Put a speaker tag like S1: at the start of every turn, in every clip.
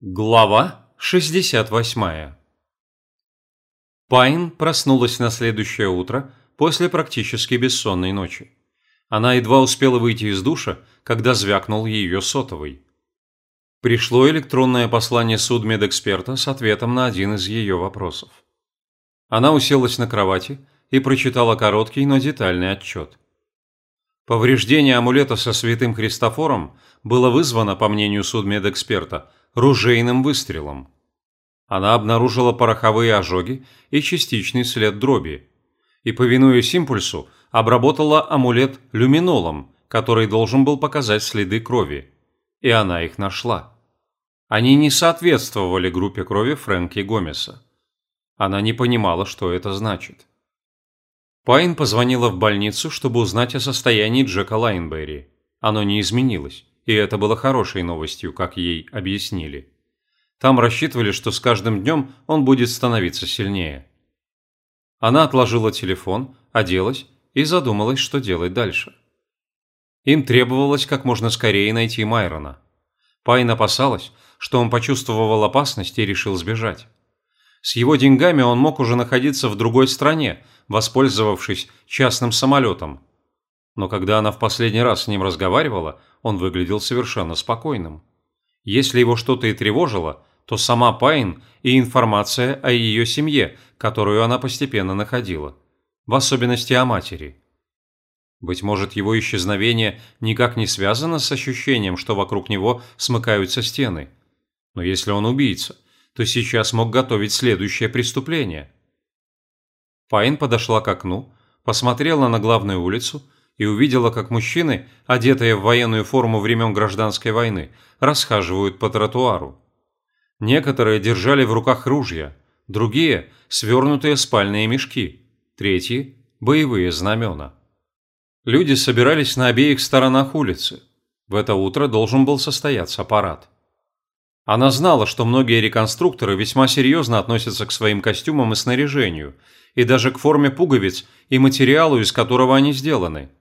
S1: Глава 68 Пайн проснулась на следующее утро после практически бессонной ночи. Она едва успела выйти из душа, когда звякнул ее сотовый. Пришло электронное послание судмедэксперта с ответом на один из ее вопросов. Она уселась на кровати и прочитала короткий, но детальный отчет. Повреждение амулета со святым Христофором было вызвано, по мнению судмедэксперта, ружейным выстрелом. Она обнаружила пороховые ожоги и частичный след дроби. И, повинуясь импульсу, обработала амулет люминолом, который должен был показать следы крови. И она их нашла. Они не соответствовали группе крови Фрэнки Гомеса. Она не понимала, что это значит. Пайн позвонила в больницу, чтобы узнать о состоянии Джека Лайнберри. Оно не изменилось. И это было хорошей новостью, как ей объяснили. Там рассчитывали, что с каждым днем он будет становиться сильнее. Она отложила телефон, оделась и задумалась, что делать дальше. Им требовалось как можно скорее найти Майрона. Пайн опасалась, что он почувствовал опасность и решил сбежать. С его деньгами он мог уже находиться в другой стране, воспользовавшись частным самолетом. Но когда она в последний раз с ним разговаривала, он выглядел совершенно спокойным. Если его что-то и тревожило, то сама Пайн и информация о ее семье, которую она постепенно находила. В особенности о матери. Быть может, его исчезновение никак не связано с ощущением, что вокруг него смыкаются стены. Но если он убийца, то сейчас мог готовить следующее преступление. Пайн подошла к окну, посмотрела на главную улицу и увидела, как мужчины, одетые в военную форму времен гражданской войны, расхаживают по тротуару. Некоторые держали в руках ружья, другие – свернутые спальные мешки, третьи – боевые знамена. Люди собирались на обеих сторонах улицы. В это утро должен был состояться парад. Она знала, что многие реконструкторы весьма серьезно относятся к своим костюмам и снаряжению, и даже к форме пуговиц и материалу, из которого они сделаны –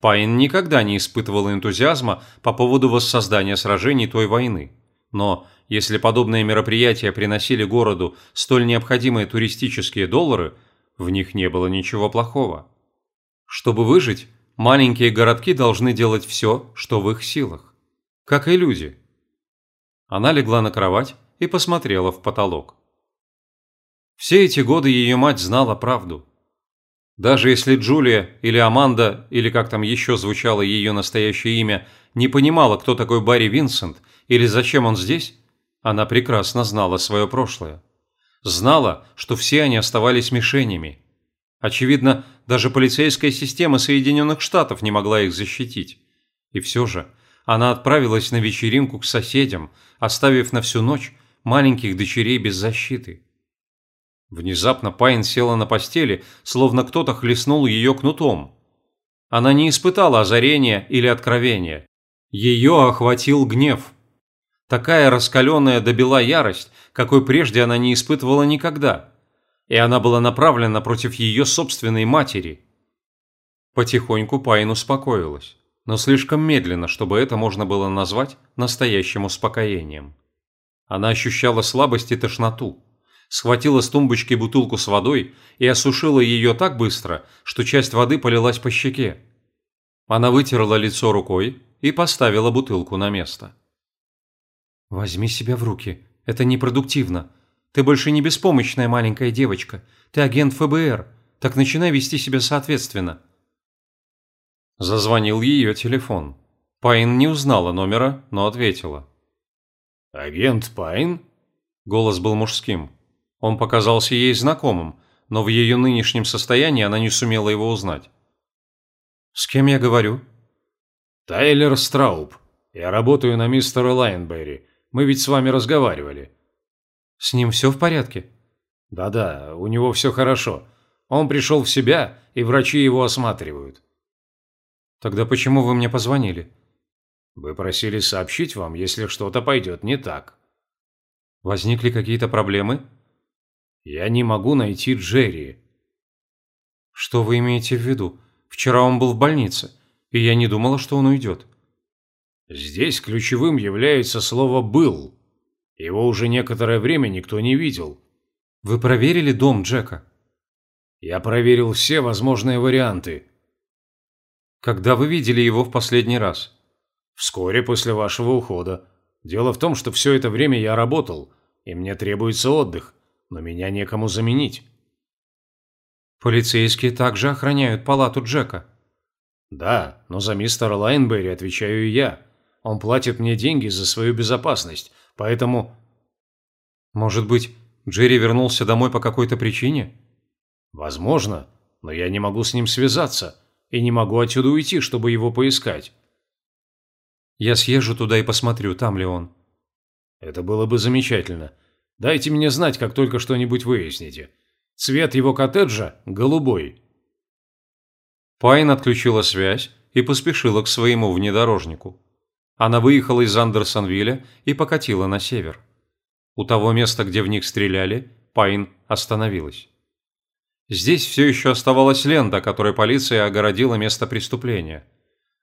S1: Пайн никогда не испытывал энтузиазма по поводу воссоздания сражений той войны. Но если подобные мероприятия приносили городу столь необходимые туристические доллары, в них не было ничего плохого. Чтобы выжить, маленькие городки должны делать все, что в их силах. Как и люди. Она легла на кровать и посмотрела в потолок. Все эти годы ее мать знала правду. Даже если Джулия или Аманда, или как там еще звучало ее настоящее имя, не понимала, кто такой Барри Винсент или зачем он здесь, она прекрасно знала свое прошлое. Знала, что все они оставались мишенями. Очевидно, даже полицейская система Соединенных Штатов не могла их защитить. И все же она отправилась на вечеринку к соседям, оставив на всю ночь маленьких дочерей без защиты. Внезапно Пайн села на постели, словно кто-то хлестнул ее кнутом. Она не испытала озарения или откровения. Ее охватил гнев. Такая раскаленная до бела ярость, какой прежде она не испытывала никогда. И она была направлена против ее собственной матери. Потихоньку Пайн успокоилась, но слишком медленно, чтобы это можно было назвать настоящим успокоением. Она ощущала слабость и тошноту схватила с тумбочки бутылку с водой и осушила ее так быстро, что часть воды полилась по щеке. Она вытерла лицо рукой и поставила бутылку на место. «Возьми себя в руки. Это непродуктивно. Ты больше не беспомощная маленькая девочка. Ты агент ФБР. Так начинай вести себя соответственно». Зазвонил ее телефон. Пайн не узнала номера, но ответила.
S2: «Агент Пайн?»
S1: Голос был мужским. Он показался ей знакомым, но в ее нынешнем состоянии она не сумела его узнать. «С кем я говорю?»
S2: «Тайлер Страуб. Я работаю на мистера Лайнберри. Мы ведь с вами разговаривали».
S1: «С ним все в порядке?»
S2: «Да-да, у него все хорошо. Он пришел в себя, и врачи его осматривают».
S1: «Тогда почему вы мне позвонили?»
S2: «Вы просили сообщить вам, если что-то пойдет не так».
S1: «Возникли какие-то проблемы?»
S2: Я не могу найти Джерри.
S1: Что вы имеете в виду? Вчера он был в больнице, и я не думала, что он уйдет.
S2: Здесь ключевым является слово «был». Его уже некоторое время никто не видел.
S1: Вы проверили дом Джека?
S2: Я проверил все возможные варианты.
S1: Когда вы видели его в последний раз?
S2: Вскоре после вашего ухода. Дело в том, что все это время я работал, и мне требуется отдых, но меня некому заменить.
S1: Полицейские также охраняют палату Джека.
S2: Да, но за мистера Лайнберри отвечаю я. Он платит мне деньги за свою безопасность, поэтому...
S1: Может быть, Джерри вернулся домой по какой-то причине?
S2: Возможно, но я не могу с ним связаться и не могу отсюда уйти, чтобы его поискать.
S1: Я съезжу туда и посмотрю, там ли он.
S2: Это было бы замечательно. Дайте мне знать, как только что-нибудь выясните. Цвет его коттеджа – голубой.
S1: Пайн отключила связь и поспешила к своему внедорожнику. Она выехала из Андерсонвилля и покатила на север. У того места, где в них стреляли, Пайн остановилась. Здесь все еще оставалась лента, которой полиция огородила место преступления.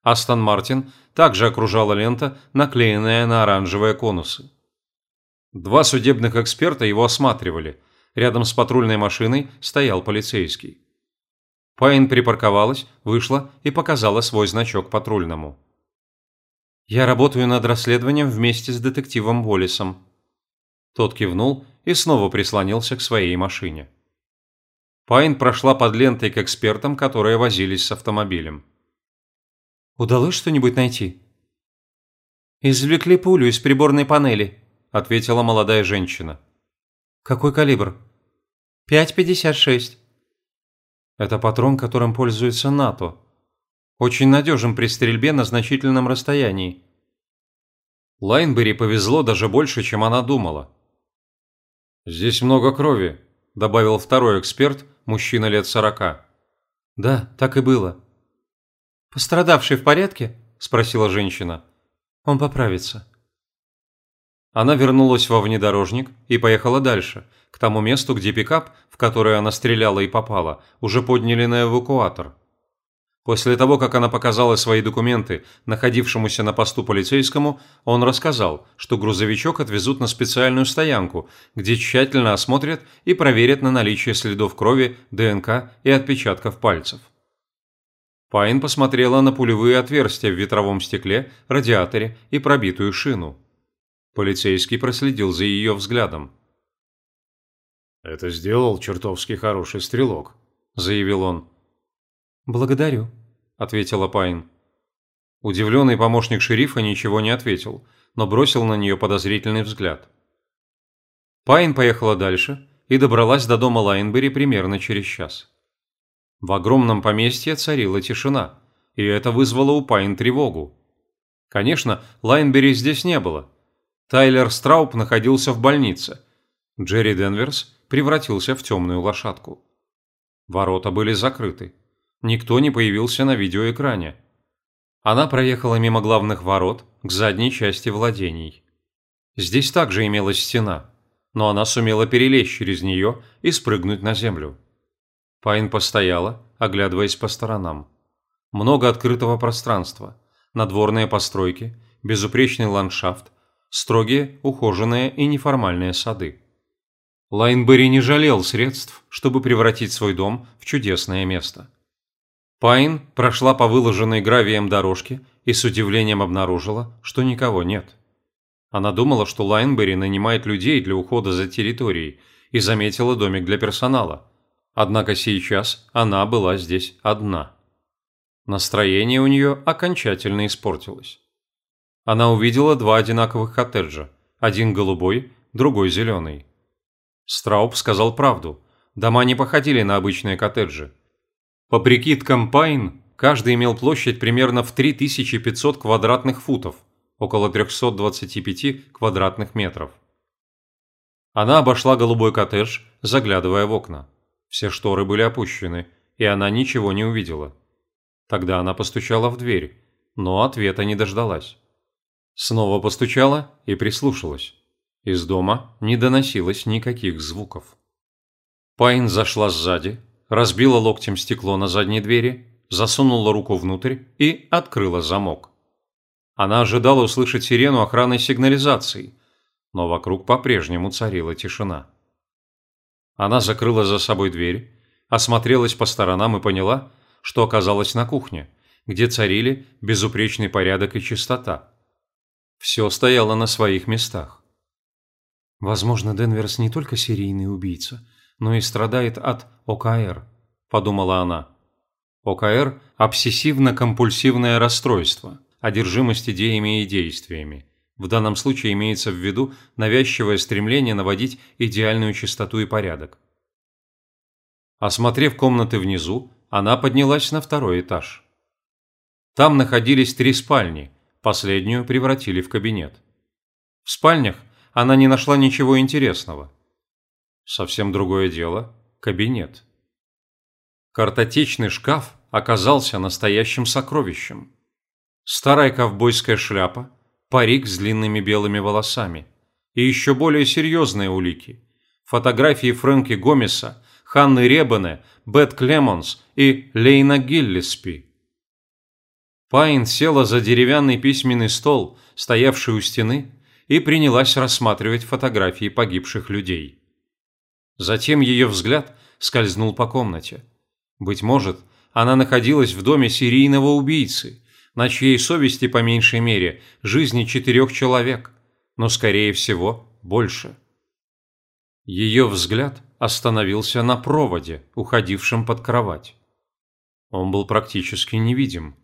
S1: Астон Мартин также окружала лента, наклеенная на оранжевые конусы. Два судебных эксперта его осматривали. Рядом с патрульной машиной стоял полицейский. Пайн припарковалась, вышла и показала свой значок патрульному. «Я работаю над расследованием вместе с детективом Уоллесом». Тот кивнул и снова прислонился к своей машине. Пайн прошла под лентой к экспертам, которые возились с автомобилем. «Удалось что-нибудь найти?» «Извлекли пулю из приборной панели», – ответила молодая женщина. «Какой калибр?» «5,56». Это патрон, которым пользуется НАТО. Очень надежен при стрельбе на значительном расстоянии. Лайнбери повезло даже больше, чем она думала.
S2: «Здесь много крови», – добавил второй эксперт, мужчина лет сорока.
S1: «Да, так и было». «Пострадавший в порядке?» – спросила женщина. «Он поправится». Она вернулась во внедорожник и поехала дальше, к тому месту, где пикап, в который она стреляла и попала, уже подняли на эвакуатор. После того, как она показала свои документы находившемуся на посту полицейскому, он рассказал, что грузовичок отвезут на специальную стоянку, где тщательно осмотрят и проверят на наличие следов крови, ДНК и отпечатков пальцев. Пайн посмотрела на пулевые отверстия в ветровом стекле, радиаторе и пробитую шину. Полицейский проследил за ее взглядом.
S2: «Это сделал чертовски хороший стрелок», – заявил он.
S1: «Благодарю», – ответила Пайн. Удивленный помощник шерифа ничего не ответил, но бросил на нее подозрительный взгляд. Пайн поехала дальше и добралась до дома Лайнбери примерно через час. В огромном поместье царила тишина, и это вызвало у Пайн тревогу. Конечно, Лайнбери здесь не было. Тайлер Страуб находился в больнице. Джерри Денверс превратился в темную лошадку. Ворота были закрыты. Никто не появился на видеоэкране. Она проехала мимо главных ворот к задней части владений. Здесь также имелась стена, но она сумела перелезть через нее и спрыгнуть на землю. Пайн постояла, оглядываясь по сторонам. Много открытого пространства, надворные постройки, безупречный ландшафт, строгие, ухоженные и неформальные сады. Лайнбери не жалел средств, чтобы превратить свой дом в чудесное место. Пайн прошла по выложенной гравием дорожке и с удивлением обнаружила, что никого нет. Она думала, что Лайнбери нанимает людей для ухода за территорией и заметила домик для персонала. Однако сейчас она была здесь одна. Настроение у нее окончательно испортилось. Она увидела два одинаковых коттеджа, один голубой, другой зеленый. Страуб сказал правду. Дома не походили на обычные коттеджи. По прикидкам Пайн, каждый имел площадь примерно в 3500 квадратных футов, около 325 квадратных метров. Она обошла голубой коттедж, заглядывая в окна. Все шторы были опущены, и она ничего не увидела. Тогда она постучала в дверь, но ответа не дождалась. Снова постучала и прислушалась. Из дома не доносилось никаких звуков. Пайн зашла сзади, разбила локтем стекло на задней двери, засунула руку внутрь и открыла замок. Она ожидала услышать сирену охранной сигнализации, но вокруг по-прежнему царила тишина. Она закрыла за собой дверь, осмотрелась по сторонам и поняла, что оказалась на кухне, где царили безупречный порядок и чистота. Все стояло на своих местах. «Возможно, Денверс не только серийный убийца, но и страдает от ОКР», – подумала она. ОКР – обсессивно-компульсивное расстройство, одержимость идеями и действиями. В данном случае имеется в виду навязчивое стремление наводить идеальную чистоту и порядок. Осмотрев комнаты внизу, она поднялась на второй этаж. Там находились три спальни, последнюю превратили в кабинет. В спальнях она не нашла ничего интересного. Совсем другое дело – кабинет. Картотечный шкаф оказался настоящим сокровищем. Старая ковбойская шляпа, парик с длинными белыми волосами и еще более серьезные улики – фотографии Фрэнки Гомеса Ханны Ребане, Бет Клемонс и Лейна Гиллиспи. Пайн села за деревянный письменный стол, стоявший у стены, и принялась рассматривать фотографии погибших людей. Затем ее взгляд скользнул по комнате. Быть может, она находилась в доме серийного убийцы, на чьей совести, по меньшей мере, жизни четырех человек, но, скорее всего, больше. Ее взгляд остановился на проводе, уходившем под кровать. Он был практически невидим,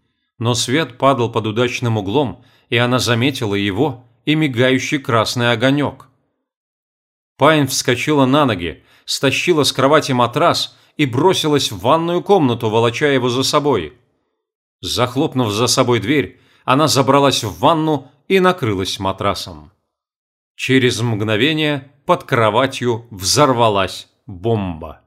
S1: но свет падал под удачным углом, и она заметила его и мигающий красный огонек. Пайн вскочила на ноги, стащила с кровати матрас и бросилась в ванную комнату, волоча его за собой. Захлопнув за собой дверь, она забралась в ванну и накрылась матрасом. Через мгновение под кроватью взорвалась бомба.